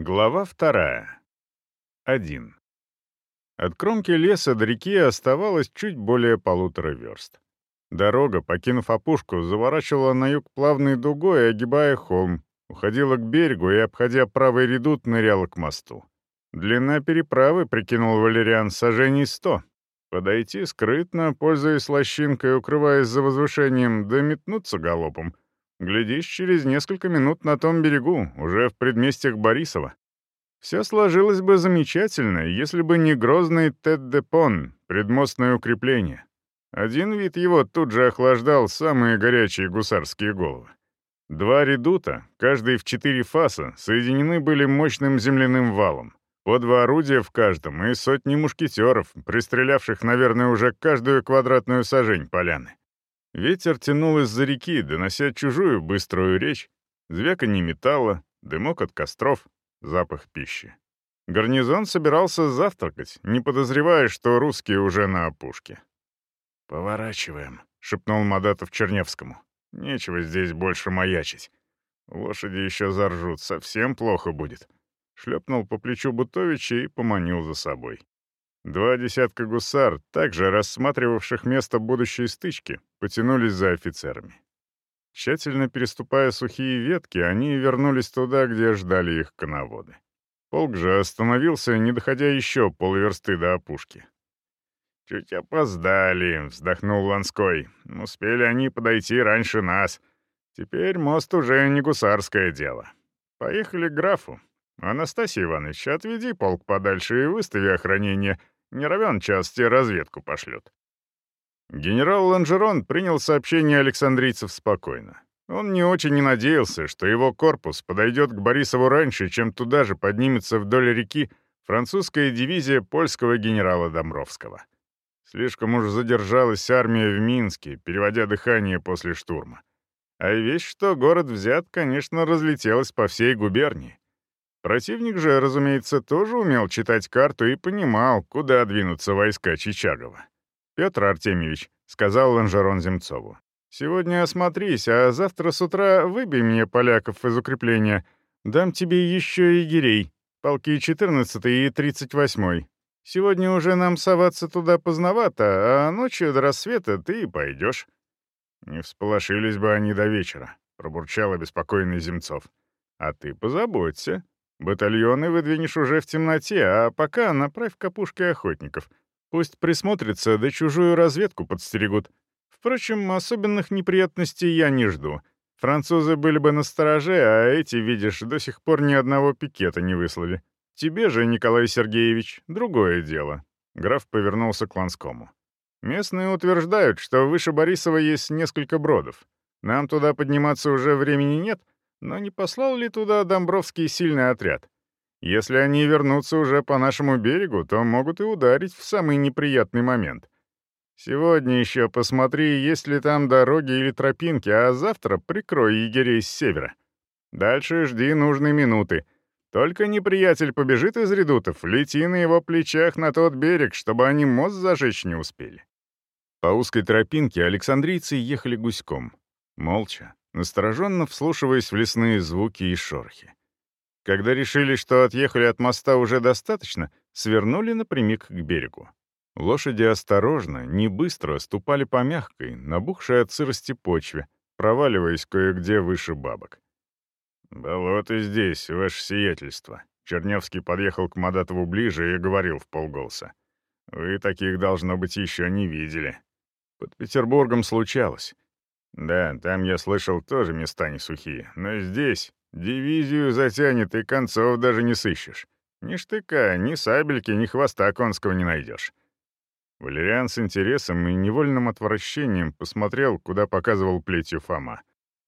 Глава вторая. Один. От кромки леса до реки оставалось чуть более полутора верст. Дорога, покинув опушку, заворачивала на юг плавной дугой, огибая холм, уходила к берегу и, обходя правый редут, ныряла к мосту. Длина переправы, прикинул Валериан, сажений сто. Подойти скрытно, пользуясь лощинкой, укрываясь за возвышением, да метнуться галопом — Глядишь, через несколько минут на том берегу, уже в предместьях Борисова. Все сложилось бы замечательно, если бы не грозный Тед-де-Пон, предмостное укрепление. Один вид его тут же охлаждал самые горячие гусарские головы. Два редута, каждый в четыре фаса, соединены были мощным земляным валом. По два орудия в каждом и сотни мушкетеров, пристрелявших, наверное, уже каждую квадратную сажень поляны. Ветер тянул из-за реки, донося чужую быструю речь, звяканье металла, дымок от костров, запах пищи. Гарнизон собирался завтракать, не подозревая, что русские уже на опушке. «Поворачиваем», — шепнул Мадатов Черневскому. «Нечего здесь больше маячить. Лошади еще заржут, совсем плохо будет». Шлепнул по плечу Бутовича и поманил за собой. Два десятка гусар, также рассматривавших место будущей стычки, потянулись за офицерами. Тщательно переступая сухие ветки, они вернулись туда, где ждали их коноводы. Полк же остановился, не доходя еще полверсты до опушки. «Чуть опоздали», — вздохнул Ланской. «Успели они подойти раньше нас. Теперь мост уже не гусарское дело. Поехали к графу. «Анастасий Иванович, отведи полк подальше и выстави охранение. Не равен час, те разведку пошлют». Генерал Ланжерон принял сообщение александрийцев спокойно. Он не очень не надеялся, что его корпус подойдет к Борисову раньше, чем туда же поднимется вдоль реки французская дивизия польского генерала Домровского. Слишком уж задержалась армия в Минске, переводя дыхание после штурма. А вещь, что город взят, конечно, разлетелась по всей губернии. Противник же, разумеется, тоже умел читать карту и понимал, куда двинутся войска Чичагова. «Петр Артемьевич», — сказал Ланжерон Земцову, — «сегодня осмотрись, а завтра с утра выбей мне поляков из укрепления. Дам тебе еще егерей, полки 14 и 38 Сегодня уже нам соваться туда поздновато, а ночью до рассвета ты и пойдешь». «Не всполошились бы они до вечера», — пробурчал обеспокоенный Земцов. «А ты позаботься. Батальоны выдвинешь уже в темноте, а пока направь к опушке охотников. Пусть присмотрятся, да чужую разведку подстерегут. Впрочем, особенных неприятностей я не жду. Французы были бы на стороже, а эти, видишь, до сих пор ни одного пикета не выслали. Тебе же, Николай Сергеевич, другое дело». Граф повернулся к Ланскому. «Местные утверждают, что выше Борисова есть несколько бродов. Нам туда подниматься уже времени нет, но не послал ли туда Домбровский сильный отряд? Если они вернутся уже по нашему берегу, то могут и ударить в самый неприятный момент. Сегодня еще посмотри, есть ли там дороги или тропинки, а завтра прикрой егерей с севера. Дальше жди нужной минуты. Только неприятель побежит из редутов, лети на его плечах на тот берег, чтобы они мост зажечь не успели. По узкой тропинке александрийцы ехали гуськом. Молча, настороженно вслушиваясь в лесные звуки и шорохи. Когда решили, что отъехали от моста уже достаточно, свернули напрямик к берегу. Лошади осторожно, не быстро ступали по мягкой, набухшей от сырости почве, проваливаясь кое-где выше бабок. «Болото здесь, ваше сиятельство». Чернявский подъехал к Мадатову ближе и говорил в полголоса. «Вы таких, должно быть, еще не видели. Под Петербургом случалось. Да, там, я слышал, тоже места не сухие. Но здесь дивизию затянет, и концов даже не сыщешь. Ни штыка, ни сабельки, ни хвоста конского не найдешь. Валериан с интересом и невольным отвращением посмотрел, куда показывал плетью Фома.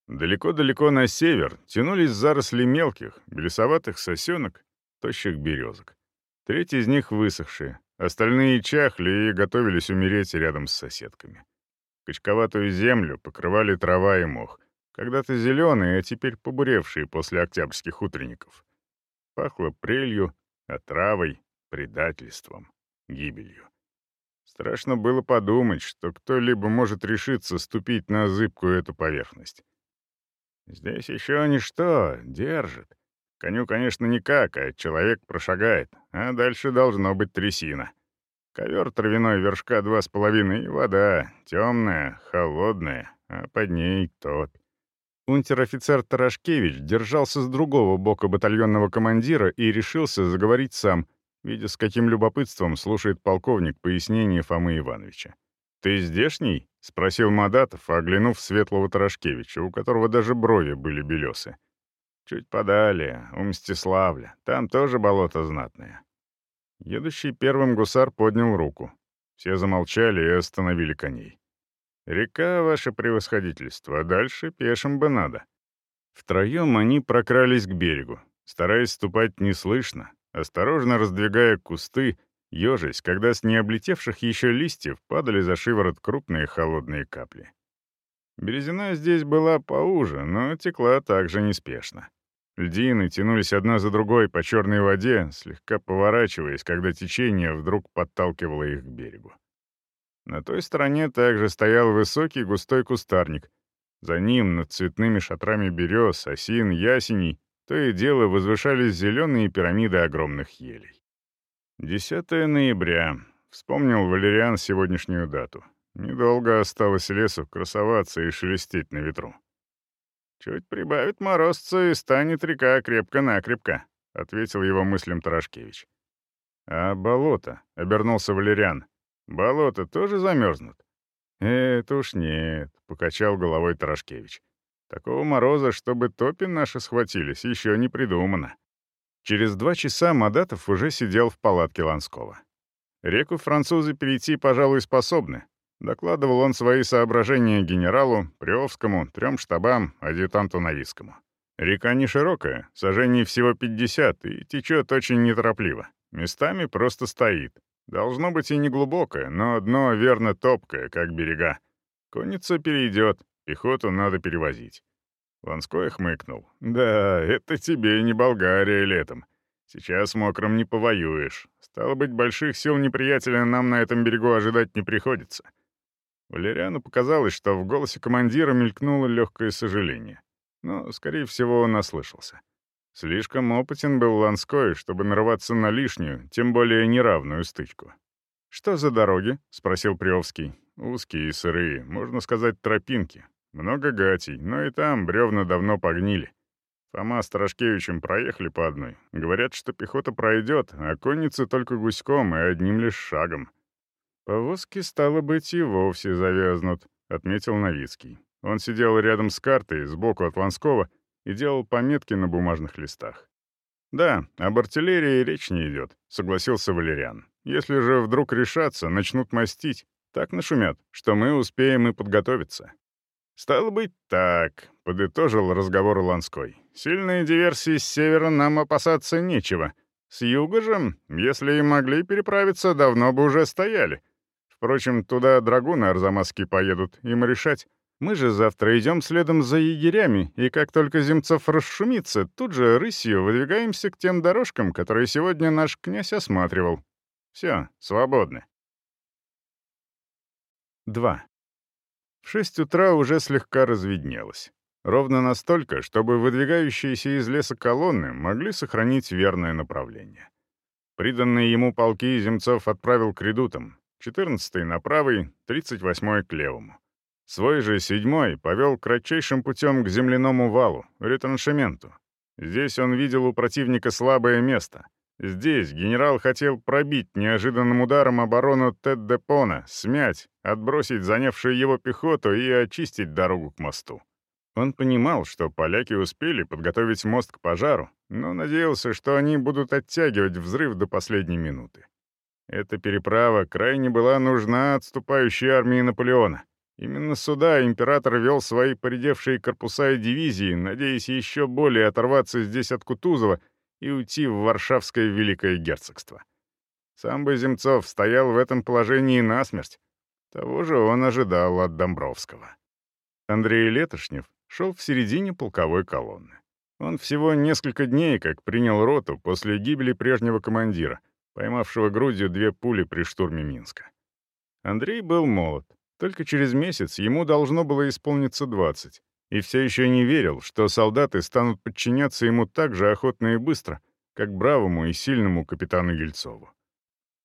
Далеко-далеко на север тянулись заросли мелких, белесоватых сосенок, тощих березок. Треть из них высохшие, остальные чахли и готовились умереть рядом с соседками. Качковатую землю покрывали трава и мох, когда-то зеленые, а теперь побуревшие после октябрьских утренников. Пахло прелью, отравой, предательством, гибелью. Страшно было подумать, что кто-либо может решиться ступить на зыбкую эту поверхность. Здесь еще ничто держит. Коню, конечно, никак, а человек прошагает, а дальше должно быть трясина. Ковер травяной вершка два с половиной, и вода, темная, холодная, а под ней топь. Унтер-офицер Тарашкевич держался с другого бока батальонного командира и решился заговорить сам, видя, с каким любопытством слушает полковник пояснение Фомы Ивановича. «Ты здешний?» — спросил Мадатов, оглянув светлого Тарашкевича, у которого даже брови были белесы. «Чуть подали, у Мстиславля. Там тоже болото знатное». Едущий первым гусар поднял руку. Все замолчали и остановили коней. «Река, ваше превосходительство, дальше пешим бы надо». Втроем они прокрались к берегу, стараясь ступать неслышно, осторожно раздвигая кусты, ежась, когда с необлетевших еще листьев падали за шиворот крупные холодные капли. Березина здесь была поуже, но текла также неспешно. Льдины тянулись одна за другой по черной воде, слегка поворачиваясь, когда течение вдруг подталкивало их к берегу. На той стороне также стоял высокий густой кустарник. За ним, над цветными шатрами берез, осин, ясеней, то и дело возвышались зеленые пирамиды огромных елей. 10 ноября. Вспомнил Валериан сегодняшнюю дату. Недолго осталось лесу красоваться и шелестеть на ветру. «Чуть прибавит морозца, и станет река крепко-накрепко», — ответил его мыслям Тарашкевич. «А болото?» — обернулся Валериан. Болото тоже замерзнут? Это уж нет, покачал головой Тарашкевич. Такого мороза, чтобы топи наши схватились, еще не придумано. Через два часа Мадатов уже сидел в палатке Ланского. Реку французы перейти, пожалуй, способны. Докладывал он свои соображения генералу, Приовскому, трем штабам, адъютанту Новицкому. Река не широкая, сажений всего 50, и течет очень неторопливо. Местами просто стоит. Должно быть и не глубокое, но дно верно топкое, как берега. Конница перейдет, пехоту надо перевозить. Ланской хмыкнул. «Да, это тебе не Болгария летом. Сейчас мокром не повоюешь. Стало быть, больших сил неприятеля нам на этом берегу ожидать не приходится». Валериану показалось, что в голосе командира мелькнуло легкое сожаление. Но, скорее всего, он ослышался. Слишком опытен был Ланской, чтобы нарваться на лишнюю, тем более неравную стычку. «Что за дороги?» — спросил Приовский. «Узкие и сырые, можно сказать, тропинки. Много гатей, но и там бревна давно погнили. Фома с Тарашкевичем проехали по одной. Говорят, что пехота пройдет, а конницы только гуськом и одним лишь шагом. Повозки, стало быть, и вовсе завязнут», — отметил Новицкий. Он сидел рядом с картой, сбоку от Ланского, и делал пометки на бумажных листах. «Да, об артиллерии речь не идет», — согласился Валериан. «Если же вдруг решатся, начнут мастить, так нашумят, что мы успеем и подготовиться». «Стало быть, так», — подытожил разговор Ланской. «Сильные диверсии с севера нам опасаться нечего. С юга же, если и могли переправиться, давно бы уже стояли. Впрочем, туда драгуны арзамасские поедут, им решать. Мы же завтра идем следом за егерями, и как только Земцов расшумится, тут же рысью выдвигаемся к тем дорожкам, которые сегодня наш князь осматривал. Все, свободны. 2. В шесть утра уже слегка разведнелось. Ровно настолько, чтобы выдвигающиеся из леса колонны могли сохранить верное направление. Приданные ему полки Земцов отправил к редутам, 14-й на правый, 38-й к левому. Свой же седьмой повел кратчайшим путем к земляному валу, ретраншементу. Здесь он видел у противника слабое место. Здесь генерал хотел пробить неожиданным ударом оборону Тед-Депона, смять, отбросить занявшую его пехоту и очистить дорогу к мосту. Он понимал, что поляки успели подготовить мост к пожару, но надеялся, что они будут оттягивать взрыв до последней минуты. Эта переправа крайне была нужна отступающей армии Наполеона. Именно сюда император вел свои поредевшие корпуса и дивизии, надеясь еще более оторваться здесь от Кутузова и уйти в Варшавское Великое Герцогство. Сам бы Земцов стоял в этом положении насмерть. Того же он ожидал от Домбровского. Андрей Летошнев шел в середине полковой колонны. Он всего несколько дней как принял роту после гибели прежнего командира, поймавшего грудью две пули при штурме Минска. Андрей был молод, только через месяц ему должно было исполниться 20, и все еще не верил, что солдаты станут подчиняться ему так же охотно и быстро, как бравому и сильному капитану Ельцову.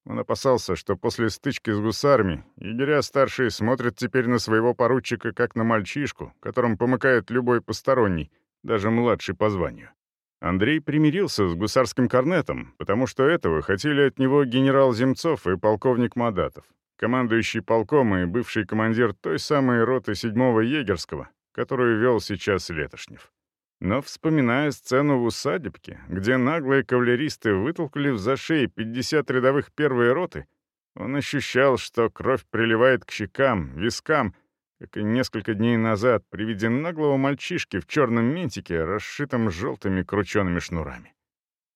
Он опасался, что после стычки с гусарами егеря-старшие смотрят теперь на своего поручика как на мальчишку, которым помыкает любой посторонний, даже младший по званию. Андрей примирился с гусарским корнетом, потому что этого хотели от него генерал Земцов и полковник Мадатов, командующий полком и бывший командир той самой роты 7-го егерского, которую вел сейчас Летошнев. Но, вспоминая сцену в усадебке, где наглые кавалеристы вытолкали в зашей 50 рядовых первой роты, он ощущал, что кровь приливает к щекам, вискам, как и несколько дней назад при виде наглого мальчишки в черном ментике, расшитом желтыми кручеными шнурами.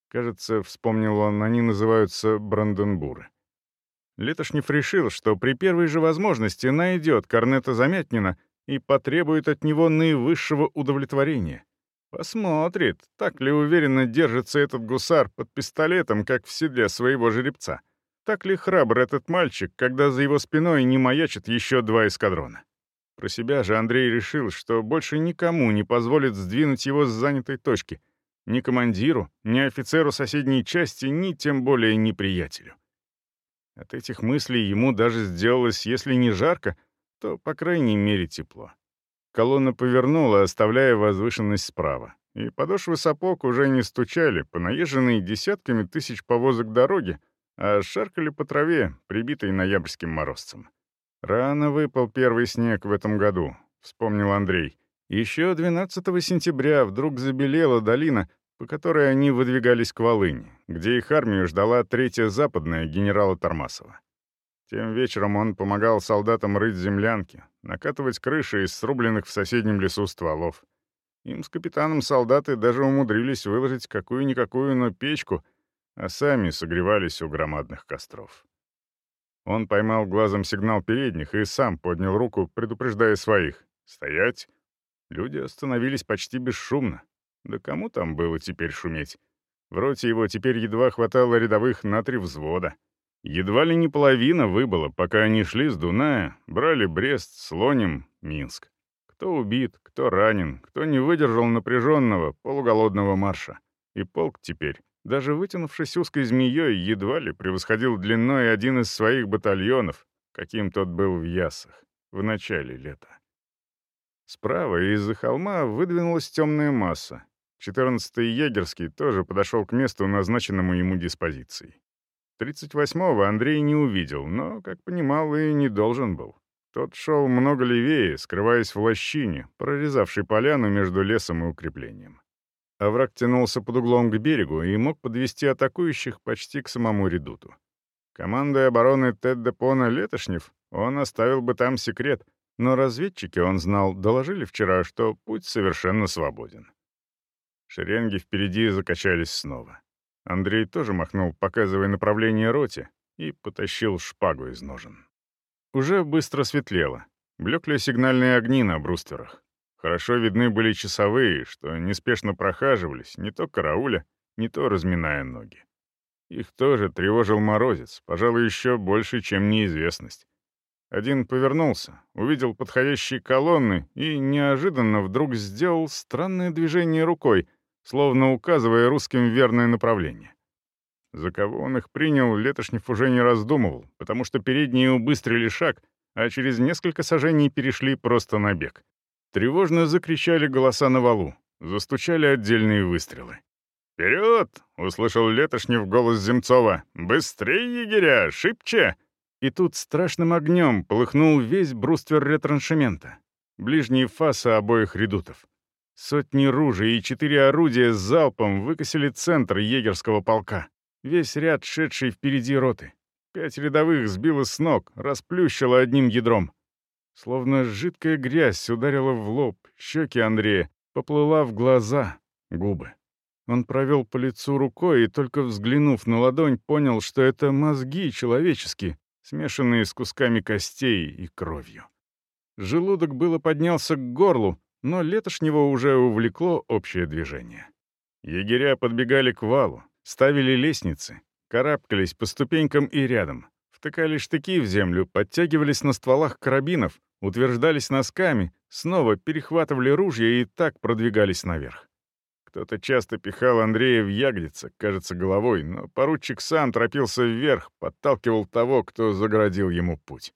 Кажется, вспомнил он, они называются бранденбуры. Летошнев решил, что при первой же возможности найдет Корнета Замятнина и потребует от него наивысшего удовлетворения. Посмотрит, так ли уверенно держится этот гусар под пистолетом, как в седле своего жеребца. Так ли храбр этот мальчик, когда за его спиной не маячат еще два эскадрона. Про себя же Андрей решил, что больше никому не позволит сдвинуть его с занятой точки. Ни командиру, ни офицеру соседней части, ни тем более ни приятелю. От этих мыслей ему даже сделалось, если не жарко, то, по крайней мере, тепло. Колонна повернула, оставляя возвышенность справа. И подошвы сапог уже не стучали по наезженной десятками тысяч повозок дороги, а шаркали по траве, прибитой ноябрьским морозцем. «Рано выпал первый снег в этом году», — вспомнил Андрей. Еще 12 сентября вдруг забелела долина, по которой они выдвигались к Волыни, где их армию ждала третья западная генерала Тормасова. Тем вечером он помогал солдатам рыть землянки, накатывать крыши из срубленных в соседнем лесу стволов. Им с капитаном солдаты даже умудрились выложить какую-никакую, но печку, а сами согревались у громадных костров. Он поймал глазом сигнал передних и сам поднял руку, предупреждая своих. «Стоять!» Люди остановились почти бесшумно. Да кому там было теперь шуметь? В роте его теперь едва хватало рядовых на три взвода. Едва ли не половина выбыла, пока они шли с Дуная, брали Брест, Слоним, Минск. Кто убит, кто ранен, кто не выдержал напряженного, полуголодного марша. И полк теперь, даже вытянувшись узкой змеей, едва ли превосходил длиной один из своих батальонов, каким тот был в Ясах, в начале лета. Справа из-за холма выдвинулась темная масса. 14-й егерский тоже подошел к месту, назначенному ему диспозицией. 38-го Андрей не увидел, но, как понимал, и не должен был. Тот шел много левее, скрываясь в лощине, прорезавшей поляну между лесом и укреплением. Овраг тянулся под углом к берегу и мог подвести атакующих почти к самому редуту. Командой обороны Тед Депона Летошнев он оставил бы там секрет, но разведчики, он знал, доложили вчера, что путь совершенно свободен. Шеренги впереди закачались снова. Андрей тоже махнул, показывая направление роте, и потащил шпагу из ножен. Уже быстро светлело. Блекли сигнальные огни на брустверах. Хорошо видны были часовые, что неспешно прохаживались, не то карауля, не то разминая ноги. Их тоже тревожил морозец, пожалуй, еще больше, чем неизвестность. Один повернулся, увидел подходящие колонны и неожиданно вдруг сделал странное движение рукой — словно указывая русским верное направление. За кого он их принял, Летошнев уже не раздумывал, потому что передние убыстрили шаг, а через несколько сажений перешли просто на бег. Тревожно закричали голоса на валу, застучали отдельные выстрелы. «Вперед!» — услышал Летошнев голос Земцова. «Быстрее, егеря! Шибче!» И тут страшным огнем полыхнул весь бруствер ретраншемента, ближние фасы обоих редутов. Сотни ружей и четыре орудия с залпом выкосили центр егерского полка. Весь ряд, шедший впереди роты. Пять рядовых сбило с ног, расплющило одним ядром. Словно жидкая грязь ударила в лоб, щеки Андрея, поплыла в глаза, губы. Он провел по лицу рукой и, только взглянув на ладонь, понял, что это мозги человеческие, смешанные с кусками костей и кровью. Желудок было поднялся к горлу, но летошнего уже увлекло общее движение. Егеря подбегали к валу, ставили лестницы, карабкались по ступенькам и рядом, втыкали штыки в землю, подтягивались на стволах карабинов, утверждались носками, снова перехватывали ружья и так продвигались наверх. Кто-то часто пихал Андрея в ягодицы, кажется, головой, но поручик сам торопился вверх, подталкивал того, кто загородил ему путь.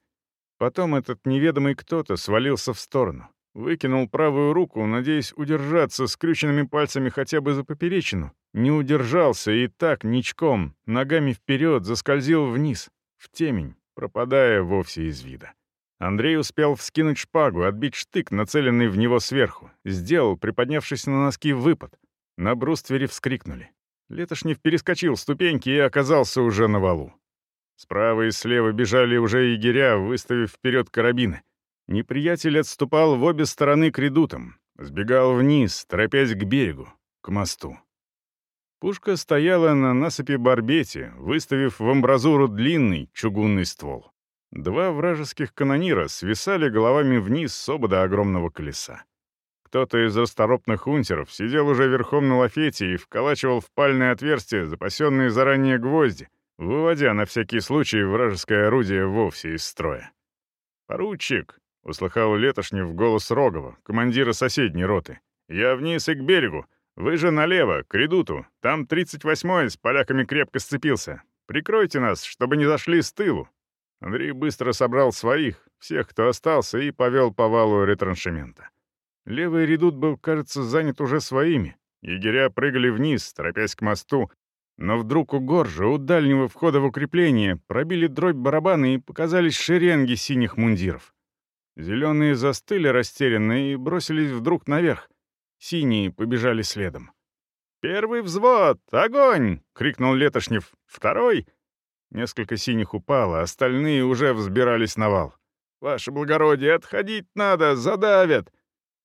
Потом этот неведомый кто-то свалился в сторону, выкинул правую руку, надеясь удержаться скрюченными пальцами хотя бы за поперечину, не удержался и так, ничком, ногами вперед, заскользил вниз, в темень, пропадая вовсе из вида. Андрей успел вскинуть шпагу, отбить штык, нацеленный в него сверху. Сделал, приподнявшись на носки, выпад. На бруствере вскрикнули. Летошнев перескочил ступеньки и оказался уже на валу. Справа и слева бежали уже егеря, выставив вперед карабины. Неприятель отступал в обе стороны к редутам, сбегал вниз, торопясь к берегу, к мосту. Пушка стояла на насыпи Барбете, выставив в амбразуру длинный чугунный ствол. Два вражеских канонира свисали головами вниз с обода огромного колеса. Кто-то из расторопных унтеров сидел уже верхом на лафете и вколачивал в пальное отверстие запасенные заранее гвозди, выводя на всякий случай вражеское орудие вовсе из строя. «Поручик!» — услыхал Летошнев голос Рогова, командира соседней роты. «Я вниз и к берегу. Вы же налево, к редуту. Там 38-й с поляками крепко сцепился. Прикройте нас, чтобы не зашли с тылу». Андрей быстро собрал своих, всех, кто остался, и повел по валу ретраншемента. Левый редут был, кажется, занят уже своими. Егеря прыгали вниз, торопясь к мосту, но вдруг у горжа, у дальнего входа в укрепление, пробили дробь барабаны и показались шеренги синих мундиров. Зеленые застыли растерянно и бросились вдруг наверх. Синие побежали следом. «Первый взвод! Огонь!» — крикнул Летошнев. «Второй!» Несколько синих упало, остальные уже взбирались на вал. «Ваше благородие, отходить надо, задавят!»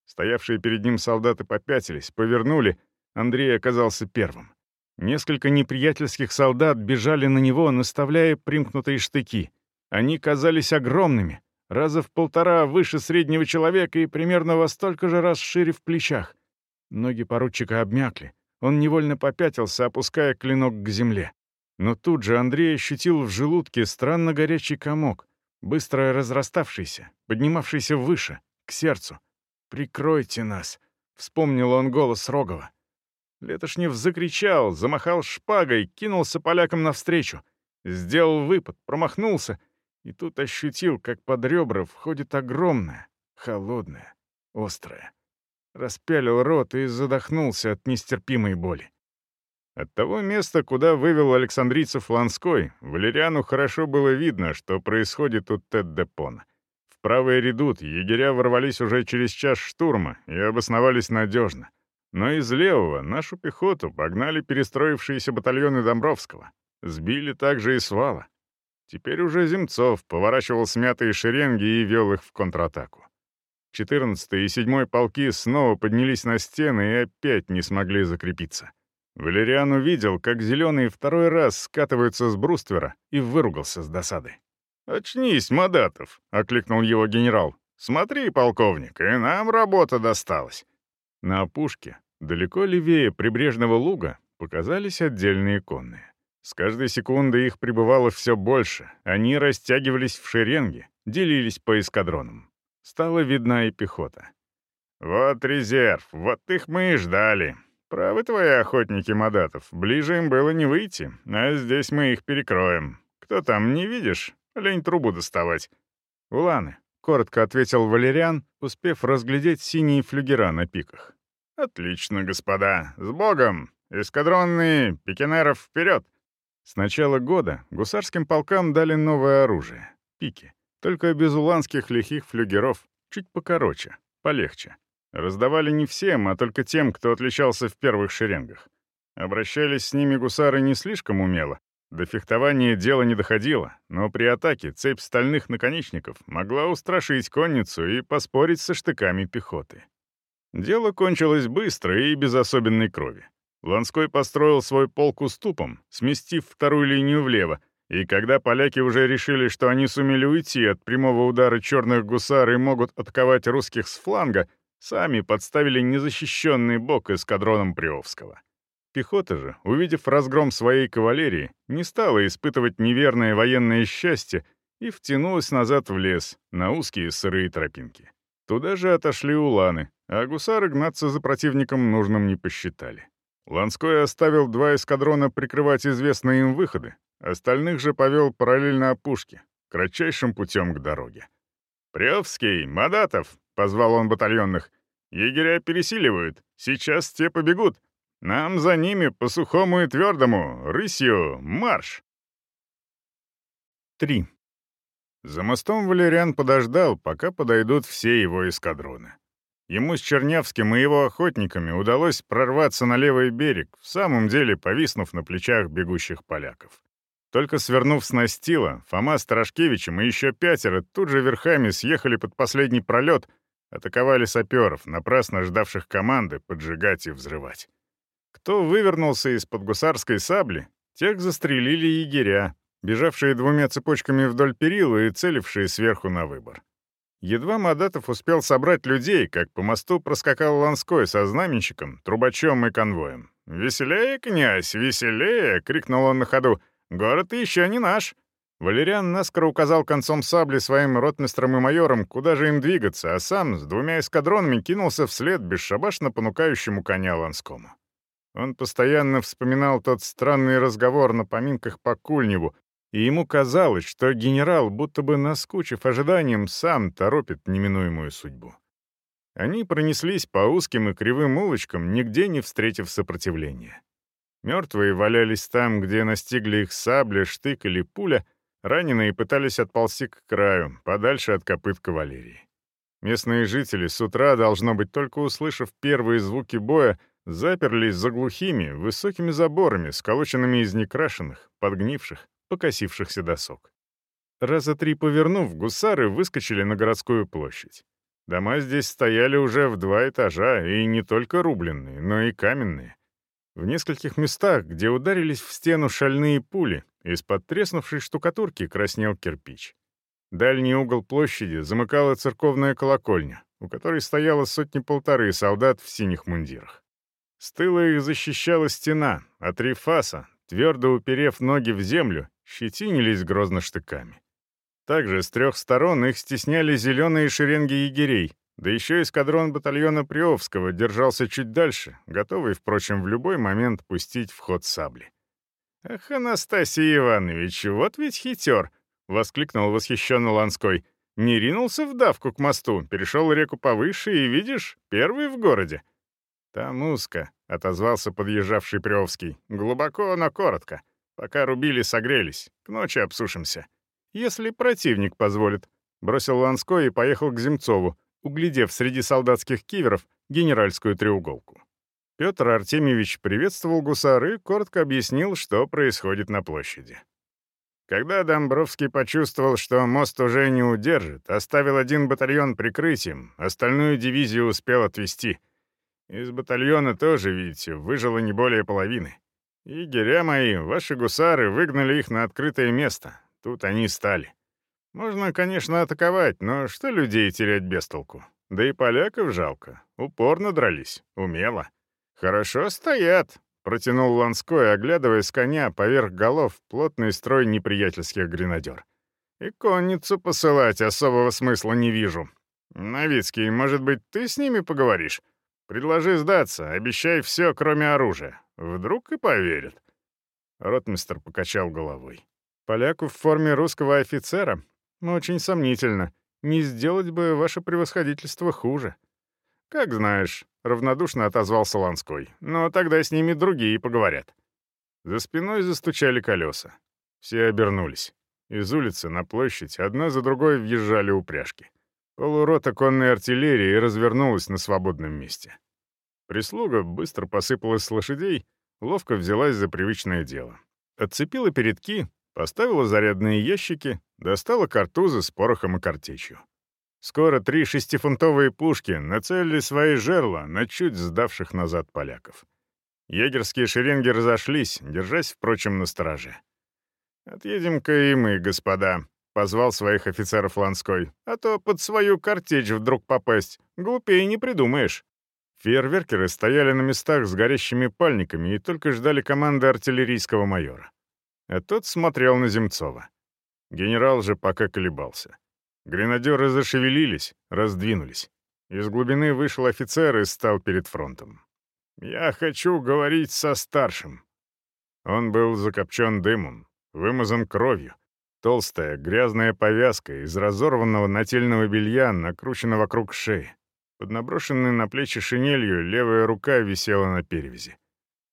Стоявшие перед ним солдаты попятились, повернули. Андрей оказался первым. Несколько неприятельских солдат бежали на него, наставляя примкнутые штыки. Они казались огромными, раза в полтора выше среднего человека и примерно во столько же раз шире в плечах. Ноги поручика обмякли. Он невольно попятился, опуская клинок к земле. Но тут же Андрей ощутил в желудке странно горячий комок, быстро разраставшийся, поднимавшийся выше, к сердцу. «Прикройте нас!» — вспомнил он голос Рогова. Летошнев закричал, замахал шпагой, кинулся полякам навстречу. Сделал выпад, промахнулся, и тут ощутил, как под ребра входит огромное, холодное, острое распялил рот и задохнулся от нестерпимой боли. От того места, куда вывел Александрийцев Ланской, Валериану хорошо было видно, что происходит у Тед-Депона. В правый редут егеря ворвались уже через час штурма и обосновались надежно. Но из левого нашу пехоту погнали перестроившиеся батальоны Домбровского. Сбили также и свала. Теперь уже Земцов поворачивал смятые шеренги и вел их в контратаку. 14 и 7 полки снова поднялись на стены и опять не смогли закрепиться. Валериан увидел, как зеленые второй раз скатываются с бруствера и выругался с досады. «Очнись, Мадатов!» — окликнул его генерал. «Смотри, полковник, и нам работа досталась». На опушке, далеко левее прибрежного луга, показались отдельные конные. С каждой секунды их прибывало все больше, они растягивались в шеренги, делились по эскадронам стала видна и пехота. «Вот резерв, вот их мы и ждали. Правы твои охотники Мадатов, ближе им было не выйти, а здесь мы их перекроем. Кто там, не видишь? Лень трубу доставать». «Уланы», — коротко ответил Валериан, успев разглядеть синие флюгера на пиках. «Отлично, господа. С Богом! Эскадронные, пикинеров вперед!» С начала года гусарским полкам дали новое оружие — пики. Только без уланских лихих флюгеров, чуть покороче, полегче. Раздавали не всем, а только тем, кто отличался в первых шеренгах. Обращались с ними гусары не слишком умело. До фехтования дело не доходило, но при атаке цепь стальных наконечников могла устрашить конницу и поспорить со штыками пехоты. Дело кончилось быстро и без особенной крови. Ланской построил свой полк уступом, сместив вторую линию влево, и когда поляки уже решили, что они сумели уйти от прямого удара черных гусар и могут атаковать русских с фланга, сами подставили незащищенный бок эскадроном Приовского. Пехота же, увидев разгром своей кавалерии, не стала испытывать неверное военное счастье и втянулась назад в лес, на узкие сырые тропинки. Туда же отошли уланы, а гусары гнаться за противником нужным не посчитали. Ланской оставил два эскадрона прикрывать известные им выходы, остальных же повел параллельно опушке, кратчайшим путем к дороге. «Превский, Мадатов!» — позвал он батальонных. «Егеря пересиливают, сейчас те побегут. Нам за ними по сухому и твердому, рысью, марш!» 3. За мостом Валериан подождал, пока подойдут все его эскадроны. Ему с Чернявским и его охотниками удалось прорваться на левый берег, в самом деле повиснув на плечах бегущих поляков. Только свернув с настила, Фома с Тарашкевичем и еще пятеро тут же верхами съехали под последний пролет, атаковали саперов, напрасно ждавших команды поджигать и взрывать. Кто вывернулся из-под гусарской сабли, тех застрелили егеря, бежавшие двумя цепочками вдоль перила и целившие сверху на выбор. Едва Мадатов успел собрать людей, как по мосту проскакал Ланской со знаменщиком, трубачом и конвоем. «Веселее, князь, веселее!» — крикнул он на ходу. «Город еще не наш!» Валериан наскоро указал концом сабли своим ротмистрам и майорам, куда же им двигаться, а сам с двумя эскадронами кинулся вслед бесшабашно понукающему коня Ланскому. Он постоянно вспоминал тот странный разговор на поминках по Кульневу, и ему казалось, что генерал, будто бы наскучив ожиданием, сам торопит неминуемую судьбу. Они пронеслись по узким и кривым улочкам, нигде не встретив сопротивления. Мертвые валялись там, где настигли их сабля, штык или пуля, раненые пытались отползти к краю, подальше от копыт кавалерии. Местные жители с утра, должно быть, только услышав первые звуки боя, заперлись за глухими, высокими заборами, сколоченными из некрашенных, подгнивших, покосившихся досок. Раза три повернув, гусары выскочили на городскую площадь. Дома здесь стояли уже в два этажа, и не только рубленные, но и каменные. В нескольких местах, где ударились в стену шальные пули, из-под треснувшей штукатурки краснел кирпич. Дальний угол площади замыкала церковная колокольня, у которой стояло сотни-полторы солдат в синих мундирах. С тыла их защищала стена, а три фаса, твердо уперев ноги в землю, щетинились грозно штыками. Также с трех сторон их стесняли зеленые шеренги егерей, да еще эскадрон батальона Приовского держался чуть дальше, готовый, впрочем, в любой момент пустить в ход сабли. «Ах, Анастасий Иванович, вот ведь хитер!» — воскликнул восхищенно Ланской. «Не ринулся в давку к мосту, перешел реку повыше и, видишь, первый в городе». «Там узко», — отозвался подъезжавший Приовский. «Глубоко, но коротко. Пока рубили, согрелись. К ночи обсушимся. Если противник позволит. Бросил Ланской и поехал к Земцову, углядев среди солдатских киверов генеральскую треуголку. Петр Артемьевич приветствовал гусар и коротко объяснил, что происходит на площади. Когда Домбровский почувствовал, что мост уже не удержит, оставил один батальон прикрытием, остальную дивизию успел отвести. Из батальона тоже, видите, выжило не более половины. Егеря мои, ваши гусары выгнали их на открытое место. Тут они стали. Можно, конечно, атаковать, но что людей терять без толку? Да и поляков жалко. Упорно дрались. Умело. Хорошо стоят, протянул Ланской, оглядывая с коня поверх голов плотный строй неприятельских гренадер. И конницу посылать особого смысла не вижу. Новицкий, может быть, ты с ними поговоришь? Предложи сдаться, обещай все, кроме оружия. Вдруг и поверят». Ротмистер покачал головой. «Поляку в форме русского офицера? Очень сомнительно. Не сделать бы ваше превосходительство хуже». «Как знаешь», — равнодушно отозвался Ланской. «Но тогда с ними другие поговорят». За спиной застучали колеса. Все обернулись. Из улицы на площадь одна за другой въезжали упряжки. Полурота конной артиллерии развернулась на свободном месте. Прислуга быстро посыпалась с лошадей, ловко взялась за привычное дело. Отцепила передки, поставила зарядные ящики, достала картузы с порохом и картечью. Скоро три шестифунтовые пушки нацелили свои жерла на чуть сдавших назад поляков. Егерские шеренги разошлись, держась, впрочем, на стороже. «Отъедем-ка и мы, господа», — позвал своих офицеров Ланской, «а то под свою картечь вдруг попасть. Глупее не придумаешь». Фейерверкеры стояли на местах с горящими пальниками и только ждали команды артиллерийского майора. А тот смотрел на Земцова. Генерал же пока колебался. Гренадеры зашевелились, раздвинулись. Из глубины вышел офицер и стал перед фронтом. «Я хочу говорить со старшим». Он был закопчен дымом, вымазан кровью. Толстая, грязная повязка из разорванного нательного белья накручена вокруг шеи. Под наброшенной на плечи шинелью левая рука висела на перевязи.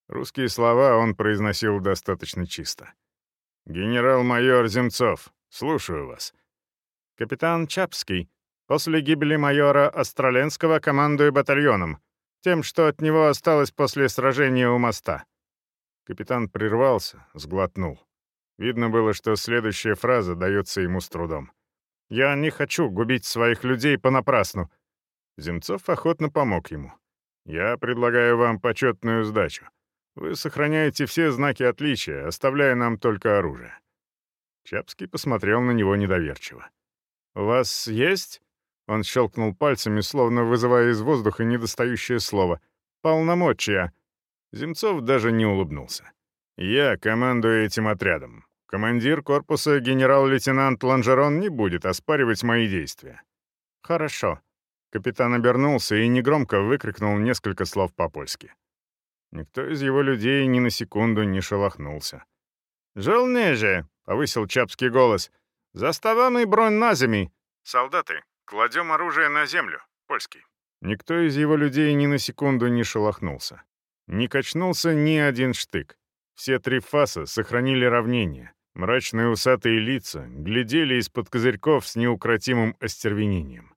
Русские слова он произносил достаточно чисто. «Генерал-майор Земцов, слушаю вас». «Капитан Чапский, после гибели майора Остроленского командую батальоном, тем, что от него осталось после сражения у моста». Капитан прервался, сглотнул. Видно было, что следующая фраза дается ему с трудом. «Я не хочу губить своих людей понапрасну». Земцов охотно помог ему. «Я предлагаю вам почетную сдачу. Вы сохраняете все знаки отличия, оставляя нам только оружие». Чапский посмотрел на него недоверчиво. «У вас есть?» Он щелкнул пальцами, словно вызывая из воздуха недостающее слово. «Полномочия». Земцов даже не улыбнулся. «Я командую этим отрядом. Командир корпуса генерал-лейтенант Ланжерон не будет оспаривать мои действия». «Хорошо». Капитан обернулся и негромко выкрикнул несколько слов по-польски. Никто из его людей ни на секунду не шелохнулся. «Желнеже!» — повысил чапский голос. «Заставаны бронь на земи!» «Солдаты, кладем оружие на землю!» — польский. Никто из его людей ни на секунду не шелохнулся. Не качнулся ни один штык. Все три фаса сохранили равнение. Мрачные усатые лица глядели из-под козырьков с неукротимым остервенением.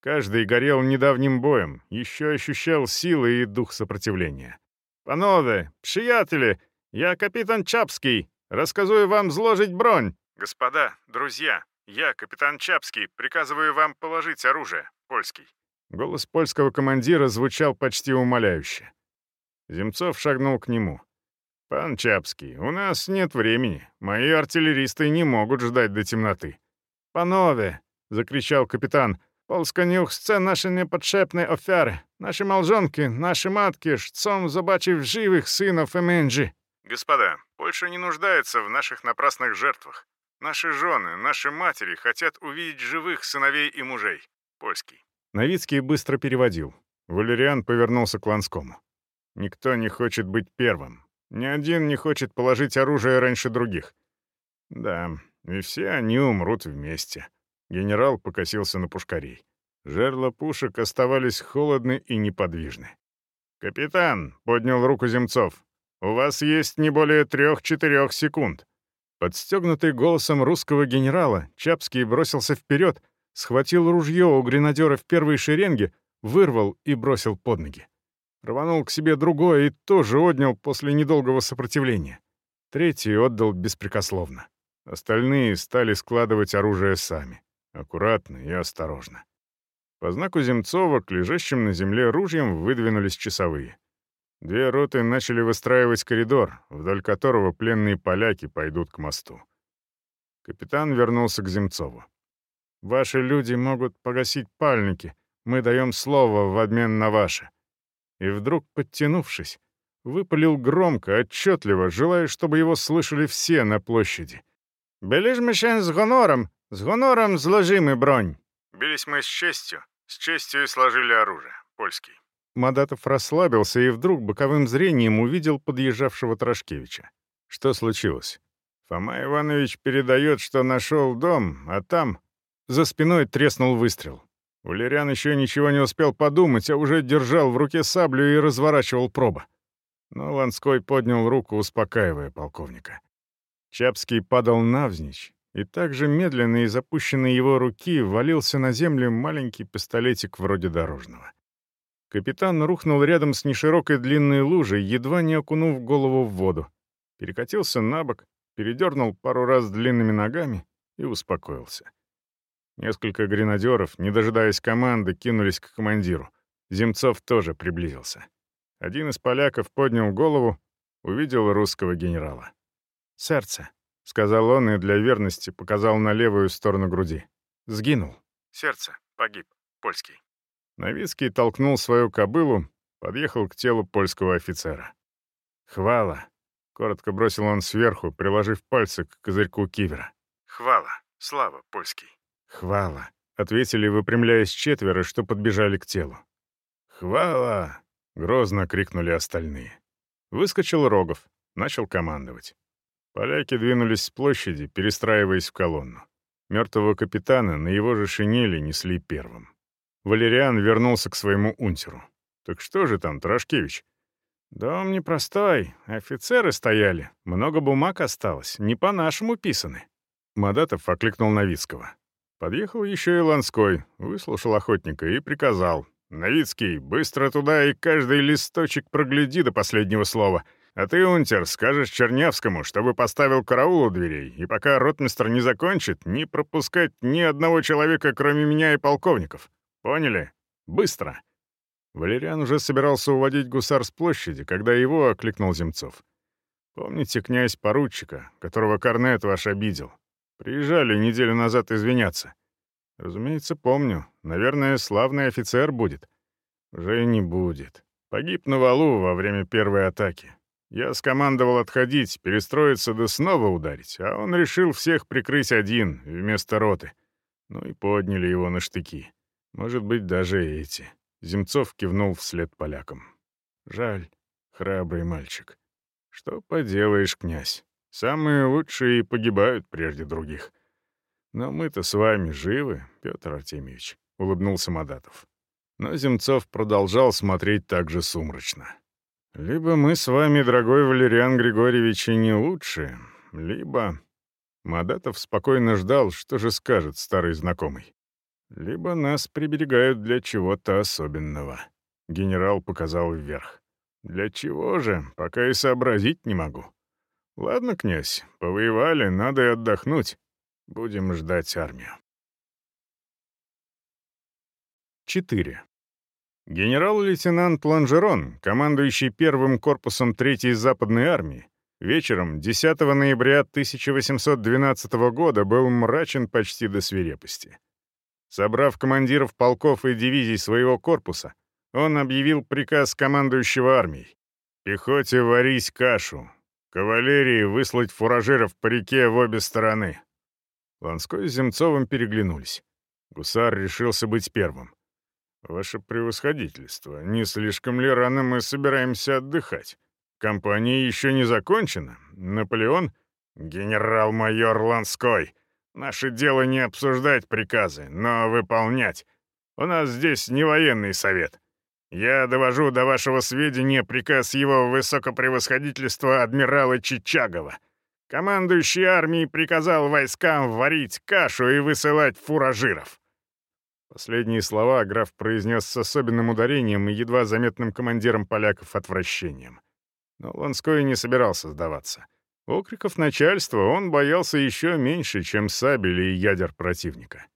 Каждый горел недавним боем, еще ощущал силы и дух сопротивления. «Панове, приятели, я капитан Чапский, рассказую вам зложить бронь». «Господа, друзья, я, капитан Чапский, приказываю вам положить оружие, польский». Голос польского командира звучал почти умоляюще. Земцов шагнул к нему. «Пан Чапский, у нас нет времени. Мои артиллеристы не могут ждать до темноты». «Панове!» — закричал капитан. Polska наши неподшепные оферы. Наши молжонки, наши матки chcą zobaczyć живых сынов и менджи. Господа, Польша не нуждается в наших напрасных жертвах. Наши жены, наши матери хотят увидеть живых сыновей и мужей. Польский. Новицкий быстро переводил. Валериан повернулся к Ланскому. Никто не хочет быть первым. Ни один не хочет положить оружие раньше других. Да, и все они умрут вместе. Генерал покосился на пушкарей. Жерла пушек оставались холодны и неподвижны. «Капитан», — поднял руку Земцов, — «у вас есть не более трех-четырех секунд». Подстегнутый голосом русского генерала, Чапский бросился вперед, схватил ружье у гренадера в первой шеренге, вырвал и бросил под ноги. Рванул к себе другое и тоже отнял после недолгого сопротивления. Третий отдал беспрекословно. Остальные стали складывать оружие сами аккуратно и осторожно. По знаку Земцова к лежащим на земле ружьям выдвинулись часовые. Две роты начали выстраивать коридор, вдоль которого пленные поляки пойдут к мосту. Капитан вернулся к Земцову. «Ваши люди могут погасить пальники. Мы даем слово в обмен на ваше». И вдруг, подтянувшись, выпалил громко, отчетливо, желая, чтобы его слышали все на площади. «Белишь мишен с гонором, с гонором зложим и бронь. Бились мы с честью. С честью сложили оружие. Польский. Мадатов расслабился и вдруг боковым зрением увидел подъезжавшего Трошкевича. Что случилось? Фома Иванович передает, что нашел дом, а там... За спиной треснул выстрел. Валериан еще ничего не успел подумать, а уже держал в руке саблю и разворачивал проба. Но Ланской поднял руку, успокаивая полковника. Чапский падал навзничь, и также медленно из опущенной его руки валился на землю маленький пистолетик вроде дорожного. Капитан рухнул рядом с неширокой длинной лужей, едва не окунув голову в воду. Перекатился на бок, передернул пару раз длинными ногами и успокоился. Несколько гренадеров, не дожидаясь команды, кинулись к командиру. Земцов тоже приблизился. Один из поляков поднял голову, увидел русского генерала. «Сердце», — сказал он и для верности показал на левую сторону груди. «Сгинул. Сердце. Погиб. Польский». Новицкий толкнул свою кобылу, подъехал к телу польского офицера. «Хвала!» — коротко бросил он сверху, приложив пальцы к козырьку кивера. «Хвала! Слава, польский!» «Хвала!» — ответили, выпрямляясь четверо, что подбежали к телу. «Хвала!» — грозно крикнули остальные. Выскочил Рогов, начал командовать. Поляки двинулись с площади, перестраиваясь в колонну. Мертвого капитана на его же шинели несли первым. Валериан вернулся к своему унтеру. «Так что же там, Трошкевич?» «Дом непростой. Офицеры стояли. Много бумаг осталось. Не по-нашему писаны». Мадатов окликнул Новицкого. Подъехал еще и Ланской, выслушал охотника и приказал. «Новицкий, быстро туда и каждый листочек прогляди до последнего слова. А ты, унтер, скажешь Чернявскому, чтобы поставил караул у дверей, и пока ротмистр не закончит, не пропускать ни одного человека, кроме меня и полковников. Поняли? Быстро!» Валериан уже собирался уводить гусар с площади, когда его окликнул Земцов. «Помните князь поручика, которого Корнет ваш обидел? Приезжали неделю назад извиняться. Разумеется, помню. Наверное, славный офицер будет. Уже не будет. Погиб на валу во время первой атаки. Я скомандовал отходить, перестроиться да снова ударить, а он решил всех прикрыть один, вместо роты. Ну и подняли его на штыки. Может быть, даже эти. Земцов кивнул вслед полякам. Жаль, храбрый мальчик. Что поделаешь, князь. Самые лучшие погибают прежде других. Но мы-то с вами живы, Петр Артемьевич, — улыбнулся Мадатов. Но Земцов продолжал смотреть так же сумрачно. Либо мы с вами, дорогой Валериан Григорьевич, и не лучше, либо... Мадатов спокойно ждал, что же скажет старый знакомый. Либо нас приберегают для чего-то особенного. Генерал показал вверх. Для чего же, пока и сообразить не могу. Ладно, князь, повоевали, надо и отдохнуть. Будем ждать армию. 4. Генерал-лейтенант Ланжерон, командующий первым корпусом Третьей Западной армии, вечером 10 ноября 1812 года был мрачен почти до свирепости. Собрав командиров полков и дивизий своего корпуса, он объявил приказ командующего армией. «Пехоте варить кашу, кавалерии выслать фуражиров по реке в обе стороны». Ланской с Земцовым переглянулись. Гусар решился быть первым. «Ваше превосходительство, не слишком ли рано мы собираемся отдыхать? Компания еще не закончена. Наполеон...» «Генерал-майор Ланской, наше дело не обсуждать приказы, но выполнять. У нас здесь не военный совет. Я довожу до вашего сведения приказ его высокопревосходительства адмирала Чичагова. Командующий армией приказал войскам варить кашу и высылать фуражиров. Последние слова граф произнес с особенным ударением и едва заметным командиром поляков отвращением. Но Ланской не собирался сдаваться. Окриков начальства он боялся еще меньше, чем сабель и ядер противника.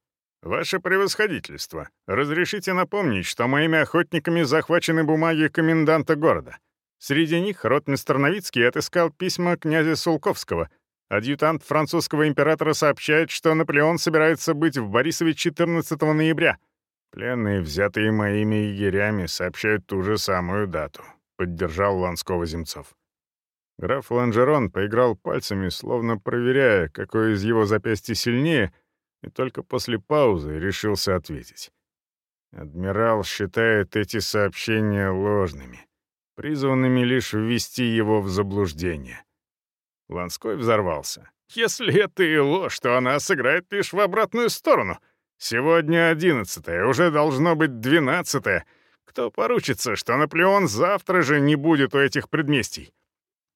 «Ваше превосходительство, разрешите напомнить, что моими охотниками захвачены бумаги коменданта города. Среди них ротмистр Новицкий отыскал письма князя Сулковского, Адъютант французского императора сообщает, что Наполеон собирается быть в Борисове 14 ноября. Пленные, взятые моими егерями, сообщают ту же самую дату», — поддержал Ланского Земцов. Граф Ланжерон поиграл пальцами, словно проверяя, какое из его запястья сильнее, и только после паузы решился ответить. Адмирал считает эти сообщения ложными, призванными лишь ввести его в заблуждение. Ланской взорвался. «Если это и ложь, то она сыграет лишь в обратную сторону. Сегодня одиннадцатое, уже должно быть двенадцатое. Кто поручится, что Наполеон завтра же не будет у этих предместий?»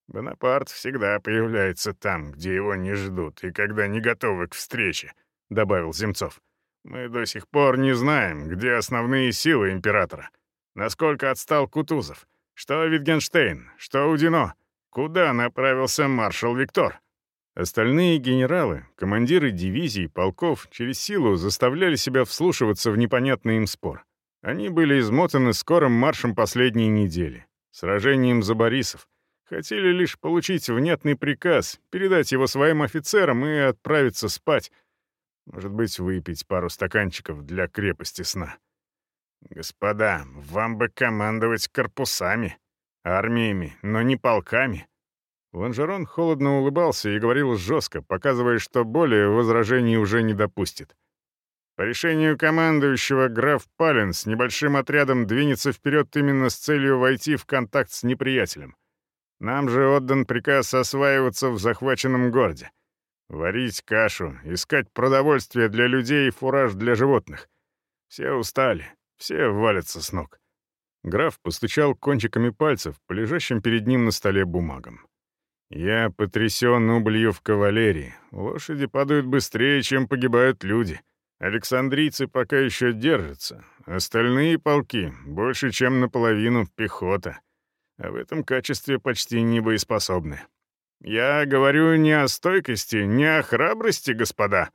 «Бонапарт всегда появляется там, где его не ждут и когда не готовы к встрече», — добавил Земцов. «Мы до сих пор не знаем, где основные силы императора. Насколько отстал Кутузов, что Витгенштейн, что Удино». Куда направился маршал Виктор? Остальные генералы, командиры дивизий, полков через силу заставляли себя вслушиваться в непонятный им спор. Они были измотаны скорым маршем последней недели, сражением за Борисов. Хотели лишь получить внятный приказ, передать его своим офицерам и отправиться спать. Может быть, выпить пару стаканчиков для крепости сна. «Господа, вам бы командовать корпусами», Армиями, но не полками. Ланжерон холодно улыбался и говорил жестко, показывая, что более возражений уже не допустит. По решению командующего граф Палин с небольшим отрядом двинется вперед именно с целью войти в контакт с неприятелем. Нам же отдан приказ осваиваться в захваченном городе. Варить кашу, искать продовольствие для людей и фураж для животных. Все устали, все валятся с ног. Граф постучал кончиками пальцев по лежащим перед ним на столе бумагам. «Я потрясен убылью в кавалерии. Лошади падают быстрее, чем погибают люди. Александрийцы пока еще держатся. Остальные полки — больше, чем наполовину пехота. А в этом качестве почти не боеспособны. Я говорю не о стойкости, не о храбрости, господа».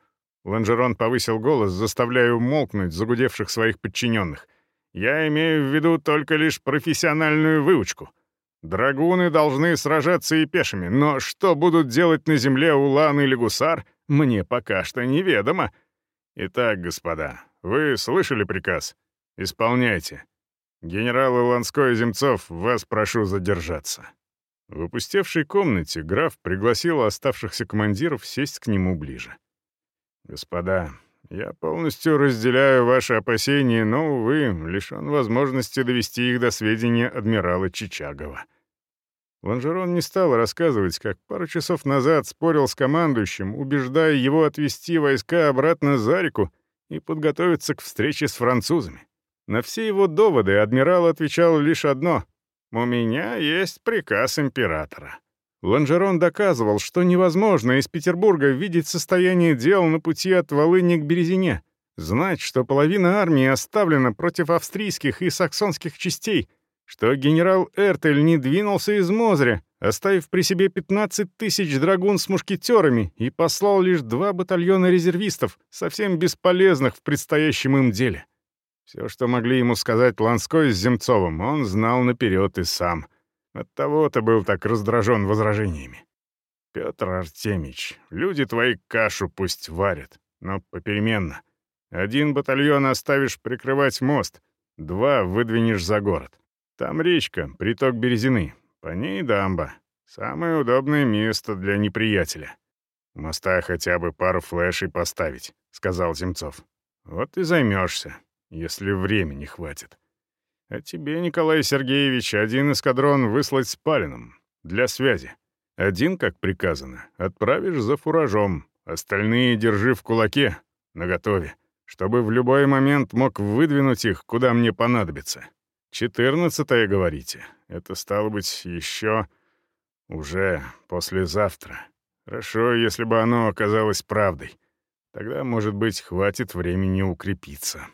Ланжерон повысил голос, заставляя умолкнуть загудевших своих подчиненных. «Я имею в виду только лишь профессиональную выучку». Драгуны должны сражаться и пешими, но что будут делать на земле Улан или Гусар, мне пока что неведомо. Итак, господа, вы слышали приказ? Исполняйте. Генерал Уланской Земцов, вас прошу задержаться». В опустевшей комнате граф пригласил оставшихся командиров сесть к нему ближе. «Господа, я полностью разделяю ваши опасения, но, увы, лишен возможности довести их до сведения адмирала Чичагова. Ланжерон не стал рассказывать, как пару часов назад спорил с командующим, убеждая его отвести войска обратно за реку и подготовиться к встрече с французами. На все его доводы адмирал отвечал лишь одно — «У меня есть приказ императора». Ланжерон доказывал, что невозможно из Петербурга видеть состояние дел на пути от Волыни к Березине, знать, что половина армии оставлена против австрийских и саксонских частей, что генерал Эртель не двинулся из Мозря, оставив при себе 15 тысяч драгун с мушкетерами и послал лишь два батальона резервистов, совсем бесполезных в предстоящем им деле. Все, что могли ему сказать Ланской с Земцовым, он знал наперед и сам — Оттого-то был так раздражен возражениями. «Петр Артемич, люди твои кашу пусть варят, но попеременно. Один батальон оставишь прикрывать мост, два выдвинешь за город. Там речка, приток Березины, по ней дамба. Самое удобное место для неприятеля. Моста хотя бы пару флешей поставить», — сказал Земцов. «Вот и займешься, если времени хватит». А тебе, Николай Сергеевич, один эскадрон выслать с Палином для связи. Один, как приказано, отправишь за фуражом, остальные держи в кулаке, наготове, чтобы в любой момент мог выдвинуть их, куда мне понадобится. Четырнадцатое, говорите, это стало быть еще уже послезавтра. Хорошо, если бы оно оказалось правдой. Тогда, может быть, хватит времени укрепиться.